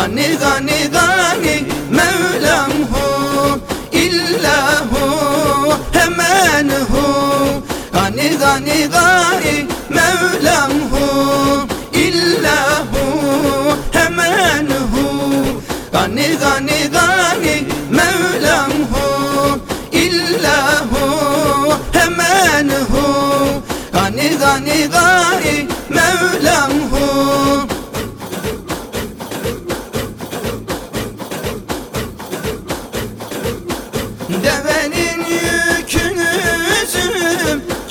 Gani gani gani Mevlam hu illahu hemen hu. Gani gani gani Mevlam hu illahu hemen hu. Gani gani gani Mevlam hu illahu hemen hu. Gani gani gani Mevlam hu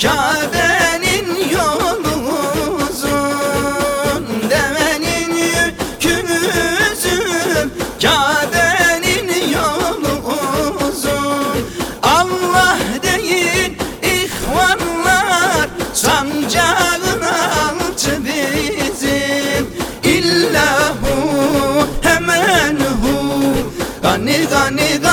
Kabe'nin yolu uzun Devenin yükünü üzüm. Kabe'nin yolu uzun Allah değil ihvanlar Sancağın altı bizim. İllahu hemen hu Gani gani gani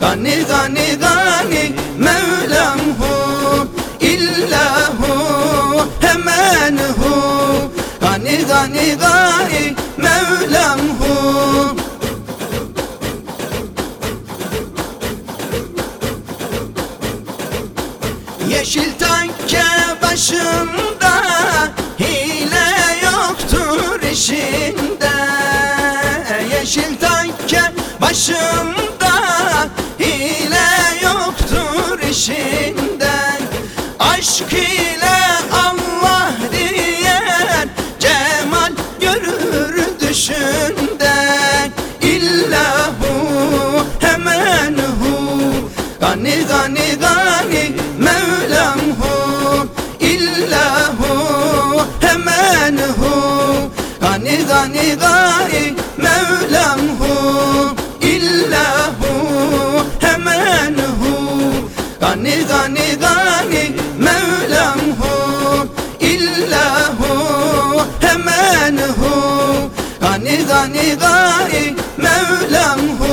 Gani gani gani Mevlam hu illahu hemen hu. Gani gani gani Mevlam hu. Yeşil tanke başında Hile yoktur işinde. Yeşil tanke başında işinde Aşk ile Allah diyen Cemal görür düşünden. İllahu hemen hu. Gani gani gani Mevlam hu. İllahu hemen hu. Gani gani gani Mevlam hu. İllahu Gani gani gani Mevlam hu illahu hemen hu. Gani gani gani Mevlam hu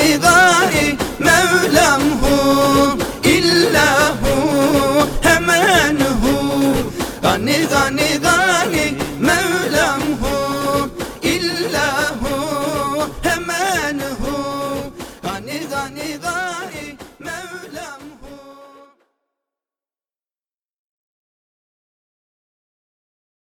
nidai Mevlam hu illahu hemen hu. Gani gani gani Mevlam hu illahu hemen hu. Gani gani gani.